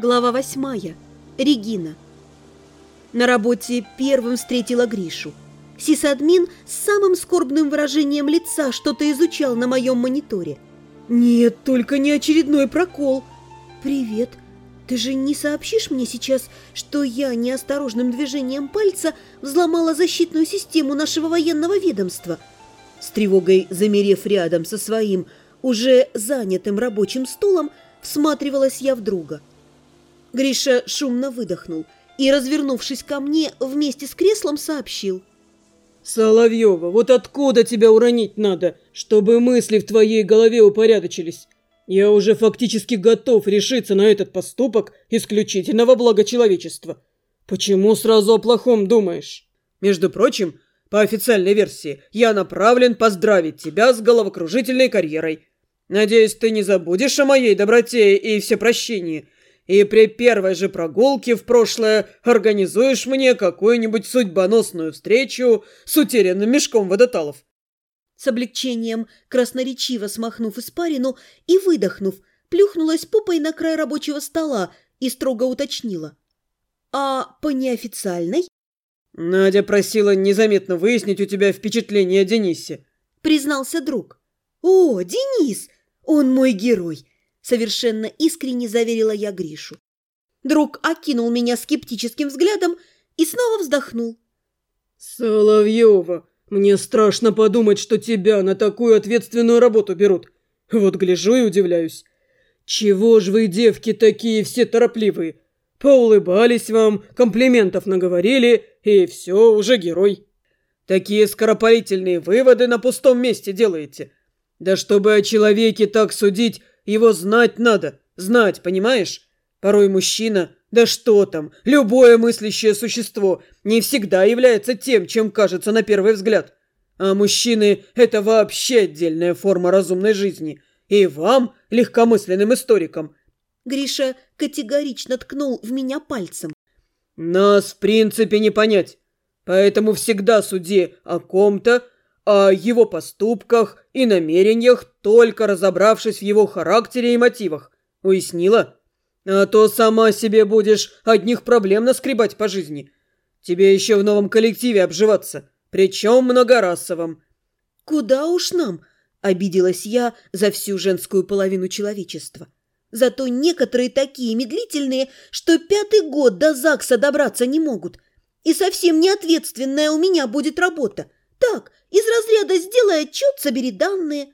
Глава восьмая. Регина. На работе первым встретила Гришу. Сисадмин с самым скорбным выражением лица что-то изучал на моем мониторе. Нет, только не очередной прокол. «Привет. Ты же не сообщишь мне сейчас, что я неосторожным движением пальца взломала защитную систему нашего военного ведомства?» С тревогой замерев рядом со своим, уже занятым рабочим стулом, всматривалась я в друга. Гриша шумно выдохнул и, развернувшись ко мне, вместе с креслом сообщил. «Соловьева, вот откуда тебя уронить надо, чтобы мысли в твоей голове упорядочились? Я уже фактически готов решиться на этот поступок исключительно во благо человечества. Почему сразу о плохом думаешь? Между прочим, по официальной версии, я направлен поздравить тебя с головокружительной карьерой. Надеюсь, ты не забудешь о моей доброте и всепрощении, и при первой же прогулке в прошлое организуешь мне какую-нибудь судьбоносную встречу с утерянным мешком водоталов. С облегчением, красноречиво смахнув испарину и выдохнув, плюхнулась попой на край рабочего стола и строго уточнила. «А по неофициальной?» «Надя просила незаметно выяснить у тебя впечатление о Денисе», — признался друг. «О, Денис! Он мой герой! Совершенно искренне заверила я Гришу. Друг окинул меня скептическим взглядом и снова вздохнул. «Соловьева, мне страшно подумать, что тебя на такую ответственную работу берут. Вот гляжу и удивляюсь. Чего ж вы, девки, такие все торопливые? Поулыбались вам, комплиментов наговорили, и все, уже герой. Такие скоропалительные выводы на пустом месте делаете. Да чтобы о человеке так судить, его знать надо, знать, понимаешь? Порой мужчина, да что там, любое мыслящее существо не всегда является тем, чем кажется на первый взгляд. А мужчины – это вообще отдельная форма разумной жизни. И вам, легкомысленным историкам. Гриша категорично ткнул в меня пальцем. Нас в принципе не понять. Поэтому всегда суди о ком-то, о его поступках и намерениях, только разобравшись в его характере и мотивах. Уяснила? А то сама себе будешь одних проблем наскребать по жизни. Тебе еще в новом коллективе обживаться, причем многорасовом. Куда уж нам, обиделась я за всю женскую половину человечества. Зато некоторые такие медлительные, что пятый год до ЗАГСа добраться не могут. И совсем неответственная у меня будет работа. Так, из разряда «сделай отчет, собери данные».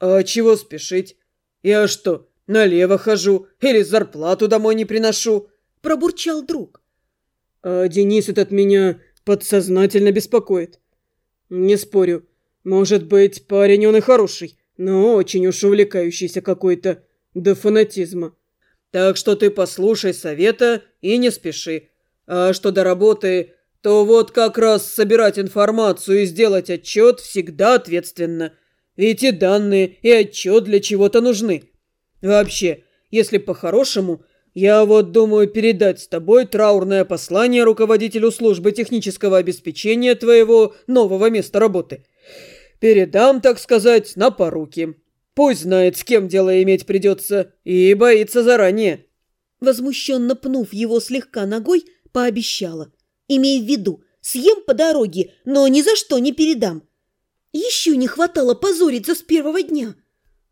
«А чего спешить? Я что, налево хожу или зарплату домой не приношу?» – пробурчал друг. «А Денис этот меня подсознательно беспокоит. Не спорю, может быть, парень он и хороший, но очень уж увлекающийся какой-то до фанатизма. Так что ты послушай совета и не спеши. А что до работы, то вот как раз собирать информацию и сделать отчет всегда ответственно. Ведь и данные, и отчет для чего-то нужны. Вообще, если по-хорошему, я вот думаю передать с тобой траурное послание руководителю службы технического обеспечения твоего нового места работы. Передам, так сказать, на поруки. Пусть знает, с кем дело иметь придется, и боится заранее. Возмущенно пнув его слегка ногой, пообещала – Имей в виду, съем по дороге, но ни за что не передам. Еще не хватало позориться с первого дня.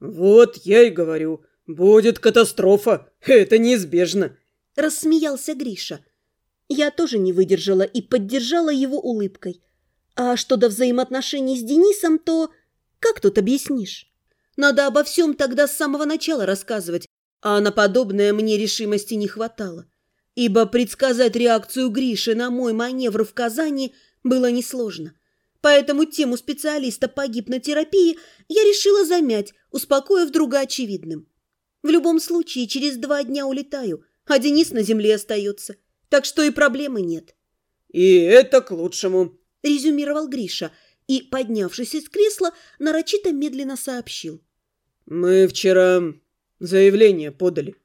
Вот я и говорю, будет катастрофа, это неизбежно. Рассмеялся Гриша. Я тоже не выдержала и поддержала его улыбкой. А что до взаимоотношений с Денисом, то как тут объяснишь? Надо обо всем тогда с самого начала рассказывать, а на подобное мне решимости не хватало ибо предсказать реакцию Гриши на мой маневр в Казани было несложно. Поэтому тему специалиста по гипнотерапии я решила замять, успокоив друга очевидным. В любом случае, через два дня улетаю, а Денис на земле остается, так что и проблемы нет. «И это к лучшему», – резюмировал Гриша и, поднявшись из кресла, нарочито медленно сообщил. «Мы вчера заявление подали.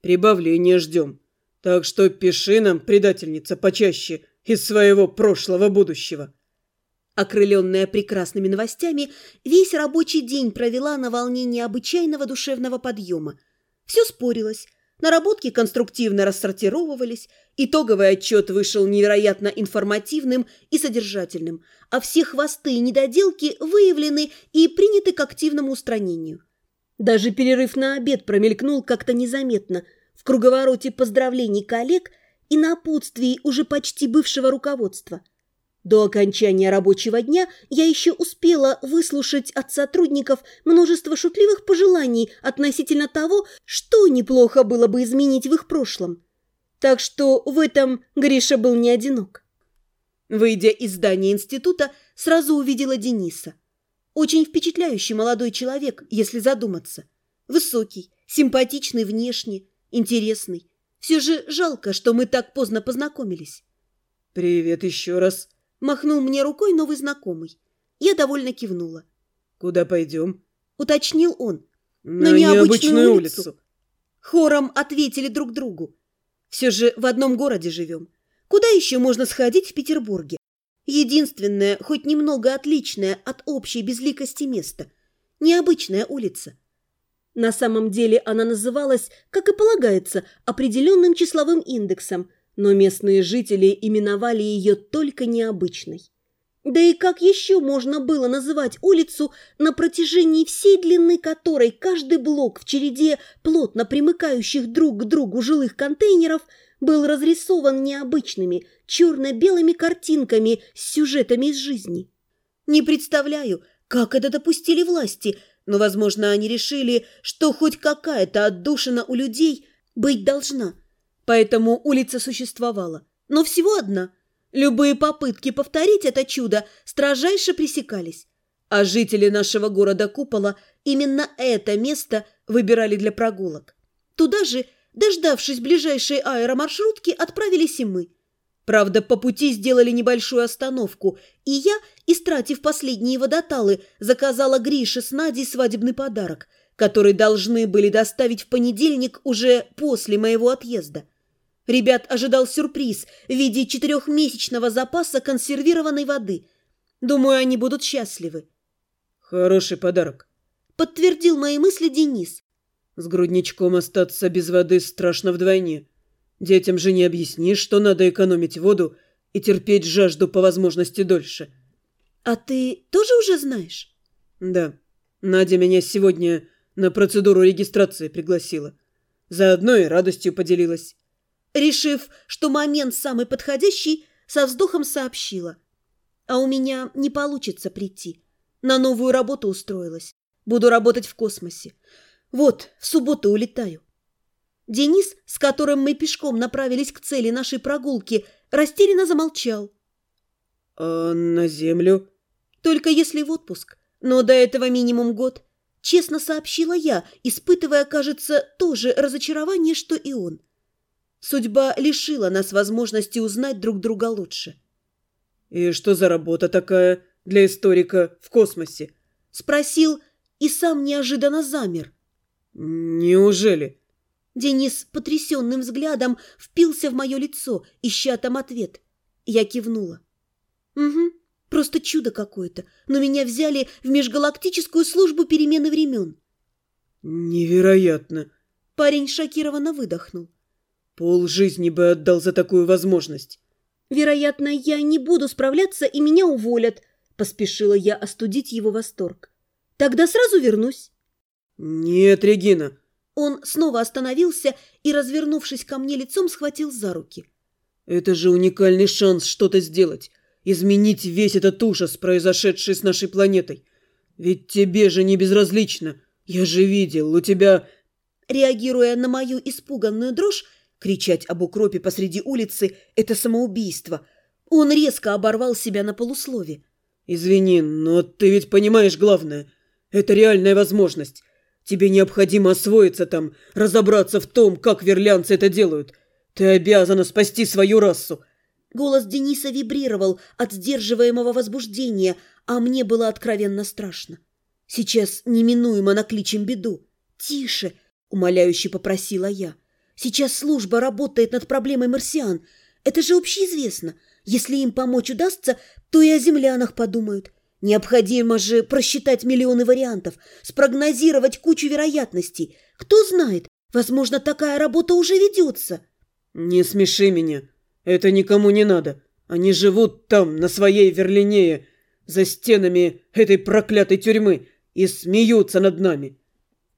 Прибавление ждем. Так что пиши нам, предательница, почаще из своего прошлого будущего. Окрыленная прекрасными новостями, весь рабочий день провела на волне необычайного душевного подъема. Все спорилось. Наработки конструктивно рассортировывались, итоговый отчет вышел невероятно информативным и содержательным, а все хвосты и недоделки выявлены и приняты к активному устранению. Даже перерыв на обед промелькнул как-то незаметно в круговороте поздравлений коллег и напутствий уже почти бывшего руководства – до окончания рабочего дня я еще успела выслушать от сотрудников множество шутливых пожеланий относительно того, что неплохо было бы изменить в их прошлом. Так что в этом Гриша был не одинок. Выйдя из здания института, сразу увидела Дениса. Очень впечатляющий молодой человек, если задуматься. Высокий, симпатичный внешне, интересный. Все же жалко, что мы так поздно познакомились. «Привет еще раз», Махнул мне рукой новый знакомый. Я довольно кивнула. «Куда пойдем?» Уточнил он. «На, На необычную, необычную улицу. улицу». Хором ответили друг другу. Все же в одном городе живем. Куда еще можно сходить в Петербурге? Единственное, хоть немного отличное от общей безликости место. Необычная улица. На самом деле она называлась, как и полагается, определенным числовым индексом – но местные жители именовали ее только необычной. Да и как еще можно было называть улицу, на протяжении всей длины которой каждый блок в череде плотно примыкающих друг к другу жилых контейнеров был разрисован необычными черно-белыми картинками с сюжетами из жизни? Не представляю, как это допустили власти, но, возможно, они решили, что хоть какая-то отдушина у людей быть должна – Поэтому улица существовала. Но всего одна. Любые попытки повторить это чудо строжайше пресекались. А жители нашего города-купола именно это место выбирали для прогулок. Туда же, дождавшись ближайшей аэромаршрутки, отправились и мы. Правда, по пути сделали небольшую остановку, и я, истратив последние водоталы, заказала Грише с Надей свадебный подарок, который должны были доставить в понедельник уже после моего отъезда. Ребят ожидал сюрприз в виде четырехмесячного запаса консервированной воды. Думаю, они будут счастливы. Хороший подарок. Подтвердил мои мысли Денис. С грудничком остаться без воды страшно вдвойне. Детям же не объяснишь, что надо экономить воду и терпеть жажду по возможности дольше. А ты тоже уже знаешь? Да. Надя меня сегодня на процедуру регистрации пригласила. Заодно и радостью поделилась. Решив, что момент самый подходящий, со вздохом сообщила. А у меня не получится прийти. На новую работу устроилась. Буду работать в космосе. Вот, в субботу улетаю. Денис, с которым мы пешком направились к цели нашей прогулки, растерянно замолчал. «А на землю?» «Только если в отпуск. Но до этого минимум год», — честно сообщила я, испытывая, кажется, то же разочарование, что и он. Судьба лишила нас возможности узнать друг друга лучше. «И что за работа такая для историка в космосе?» Спросил и сам неожиданно замер. «Неужели?» Денис потрясенным взглядом впился в мое лицо, ища там ответ. Я кивнула. «Угу, просто чудо какое-то, но меня взяли в межгалактическую службу перемены времен». «Невероятно!» Парень шокированно выдохнул. Пол жизни бы отдал за такую возможность. Вероятно, я не буду справляться, и меня уволят. Поспешила я остудить его восторг. Тогда сразу вернусь. Нет, Регина. Он снова остановился и, развернувшись ко мне лицом, схватил за руки. Это же уникальный шанс что-то сделать. Изменить весь этот ужас, произошедший с нашей планетой. Ведь тебе же не безразлично. Я же видел, у тебя... Реагируя на мою испуганную дрожь, Кричать об укропе посреди улицы – это самоубийство. Он резко оборвал себя на полуслове. «Извини, но ты ведь понимаешь главное. Это реальная возможность. Тебе необходимо освоиться там, разобраться в том, как верлянцы это делают. Ты обязана спасти свою расу». Голос Дениса вибрировал от сдерживаемого возбуждения, а мне было откровенно страшно. «Сейчас неминуемо накличем беду. Тише!» – умоляюще попросила я. Сейчас служба работает над проблемой марсиан. Это же общеизвестно. Если им помочь удастся, то и о землянах подумают. Необходимо же просчитать миллионы вариантов, спрогнозировать кучу вероятностей. Кто знает, Возможно, такая работа уже ведется. Не смеши меня. Это никому не надо. Они живут там, на своей Верлинее, за стенами этой проклятой тюрьмы, и смеются над нами.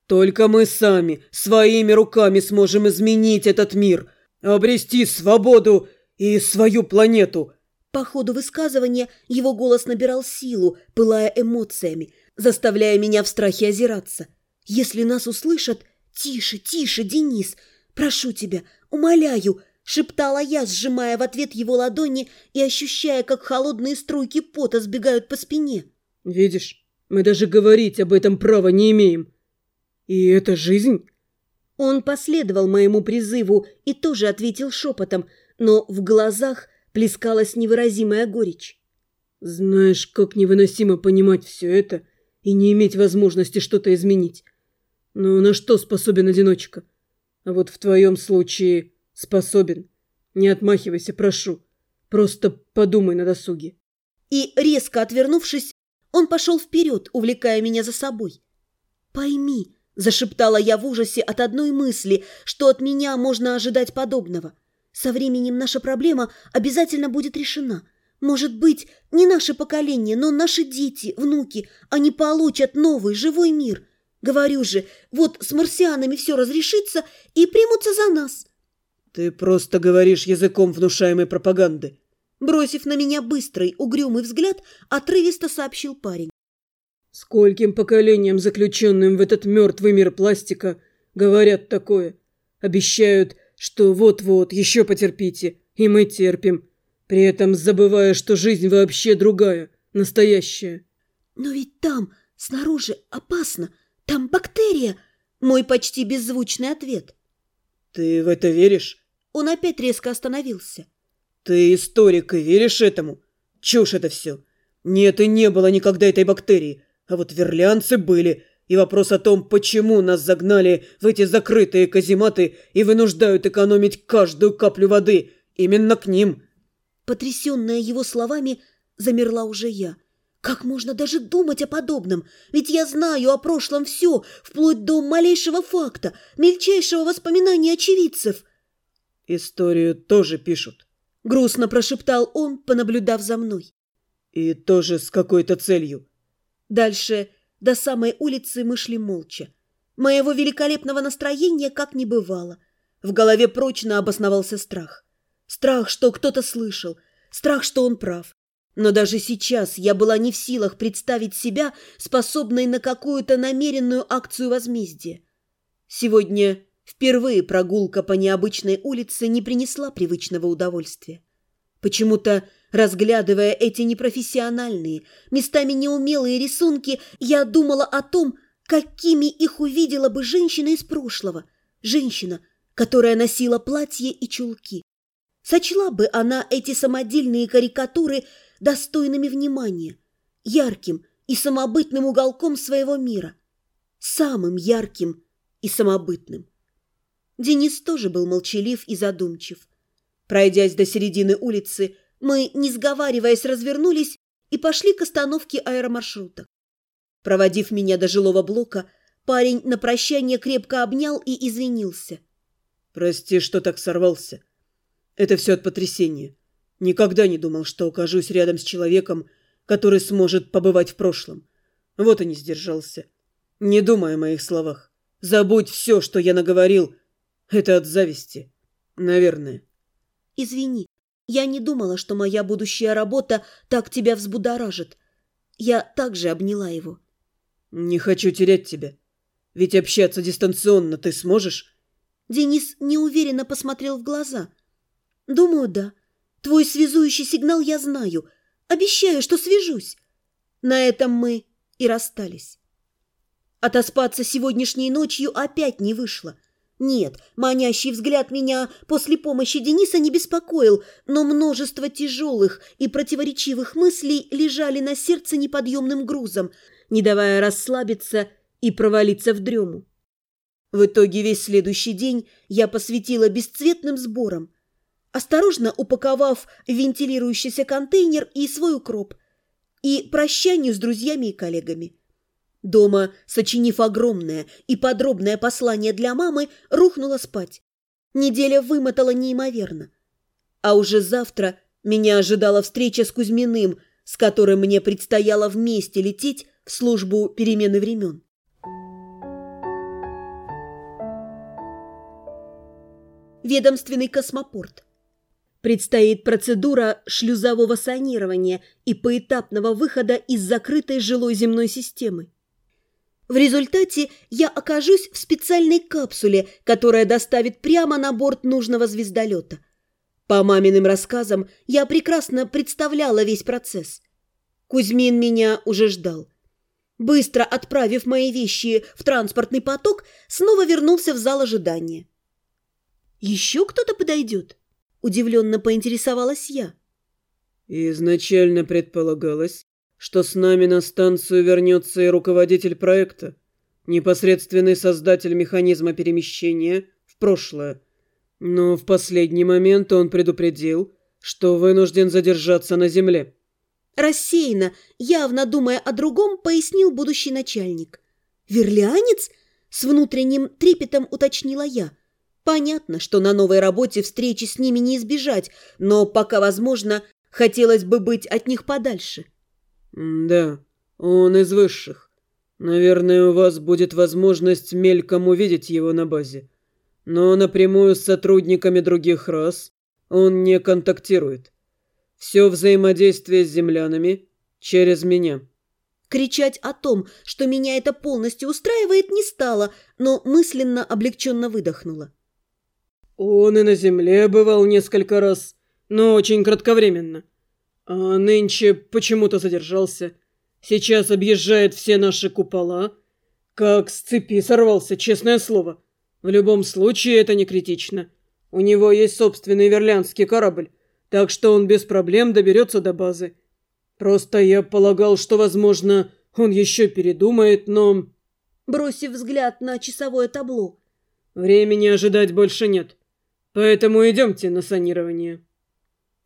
Только мы сами, своими руками сможем изменить этот мир, обрести свободу и свою планету. По ходу высказывания его голос набирал силу, пылая эмоциями, заставляя меня в страхе озираться. Если нас услышат... Тише, тише, Денис, прошу тебя, умоляю, шептала я, сжимая в ответ его ладони и ощущая, как холодные струйки пота сбегают по спине. Видишь, мы даже говорить об этом права не имеем. И это жизнь? Он последовал моему призыву и тоже ответил шепотом, но в глазах плескалась невыразимая горечь. Знаешь, как невыносимо понимать все это и не иметь возможности что-то изменить. Но на что способен одиночка? А вот в твоем случае способен. Не отмахивайся, прошу. Просто подумай на досуге. И, резко отвернувшись, он пошел вперед, увлекая меня за собой. «Пойми», — зашептала я в ужасе от одной мысли, что от меня можно ожидать подобного. «Со временем наша проблема обязательно будет решена. Может быть, не наше поколение, но наши дети, внуки, они получат новый, живой мир. Говорю же, вот с марсианами все разрешится и примутся за нас». «Ты просто говоришь языком внушаемой пропаганды», Бросив на меня быстрый, угрюмый взгляд, отрывисто сообщил парень. Скольким поколениям, заключенным в этот мертвый мир пластика, говорят такое. Обещают, что вот-вот, еще потерпите, и мы терпим, при этом забывая, что жизнь вообще другая, настоящая. Но ведь там, снаружи, опасно, там бактерия, мой почти беззвучный ответ. Ты в это веришь? Он опять резко остановился. Ты историк и веришь этому? Чушь это все. Нет и не было никогда этой бактерии. А вот верлянцы были. И вопрос о том, почему нас загнали в эти закрытые казематы и вынуждают экономить каждую каплю воды, именно к ним. Потрясенная его словами, замерла уже я. Как можно даже думать о подобном? Ведь я знаю о прошлом все, вплоть до малейшего факта, мельчайшего воспоминания очевидцев. Историю тоже пишут. — грустно прошептал он, понаблюдав за мной. «И тоже с какой-то целью». Дальше до самой улицы мы шли молча. Моего великолепного настроения как не бывало. В голове прочно обосновался страх. Страх, что кто-то слышал. Страх, что он прав. Но даже сейчас я была не в силах представить себя способной на какую-то намеренную акцию возмездия. Сегодня Впервые прогулка по необычной улице не принесла привычного удовольствия. Почему-то, разглядывая эти непрофессиональные, местами неумелые рисунки, я думала о том, какими их увидела бы женщина из прошлого. Женщина, которая носила платье и чулки. Сочла бы она эти самодельные карикатуры достойными внимания, ярким и самобытным уголком своего мира. Самым ярким и самобытным. Денис тоже был молчалив и задумчив. Пройдясь до середины улицы, мы, не сговариваясь, развернулись и пошли к остановке аэромаршрута. Проводив меня до жилого блока, парень на прощание крепко обнял и извинился. «Прости, что так сорвался. Это все от потрясения. Никогда не думал, что окажусь рядом с человеком, который сможет побывать в прошлом. Вот и не сдержался. Не думай о моих словах. Забудь все, что я наговорил, это от зависти. Наверное. Извини, я не думала, что моя будущая работа так тебя взбудоражит. Я также обняла его. Не хочу терять тебя. Ведь общаться дистанционно ты сможешь? Денис неуверенно посмотрел в глаза. Думаю, да. Твой связующий сигнал я знаю. Обещаю, что свяжусь. На этом мы и расстались. Отоспаться сегодняшней ночью опять не вышло. Нет, манящий взгляд меня после помощи Дениса не беспокоил, но множество тяжелых и противоречивых мыслей лежали на сердце неподъемным грузом, не давая расслабиться и провалиться в дрему. В итоге весь следующий день я посвятила бесцветным сборам, осторожно упаковав вентилирующийся контейнер и свой укроп, и прощанию с друзьями и коллегами. Дома, сочинив огромное и подробное послание для мамы, рухнула спать. Неделя вымотала неимоверно. А уже завтра меня ожидала встреча с Кузьминым, с которым мне предстояло вместе лететь в службу перемены времен. Ведомственный космопорт. Предстоит процедура шлюзового санирования и поэтапного выхода из закрытой жилой земной системы. В результате я окажусь в специальной капсуле, которая доставит прямо на борт нужного звездолета. По маминым рассказам я прекрасно представляла весь процесс. Кузьмин меня уже ждал. Быстро отправив мои вещи в транспортный поток, снова вернулся в зал ожидания. «Еще кто-то подойдет?» – удивленно поинтересовалась я. «Изначально предполагалось, что с нами на станцию вернется и руководитель проекта, непосредственный создатель механизма перемещения в прошлое. Но в последний момент он предупредил, что вынужден задержаться на земле. Рассеянно, явно думая о другом, пояснил будущий начальник. «Верлианец?» – с внутренним трепетом уточнила я. «Понятно, что на новой работе встречи с ними не избежать, но пока возможно, хотелось бы быть от них подальше». «Да, он из высших. Наверное, у вас будет возможность мельком увидеть его на базе. Но напрямую с сотрудниками других рас он не контактирует. Все взаимодействие с землянами через меня». Кричать о том, что меня это полностью устраивает, не стало, но мысленно облегченно выдохнула. «Он и на земле бывал несколько раз, но очень кратковременно. А нынче почему-то задержался. Сейчас объезжает все наши купола. Как с цепи сорвался, честное слово. В любом случае это не критично. У него есть собственный верлянский корабль, так что он без проблем доберется до базы. Просто я полагал, что, возможно, он еще передумает, но... Бросив взгляд на часовое табло. Времени ожидать больше нет. Поэтому идемте на санирование.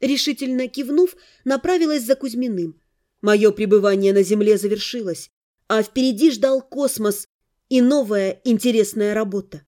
Решительно кивнув, направилась за Кузьминым. Мое пребывание на земле завершилось, а впереди ждал космос и новая интересная работа.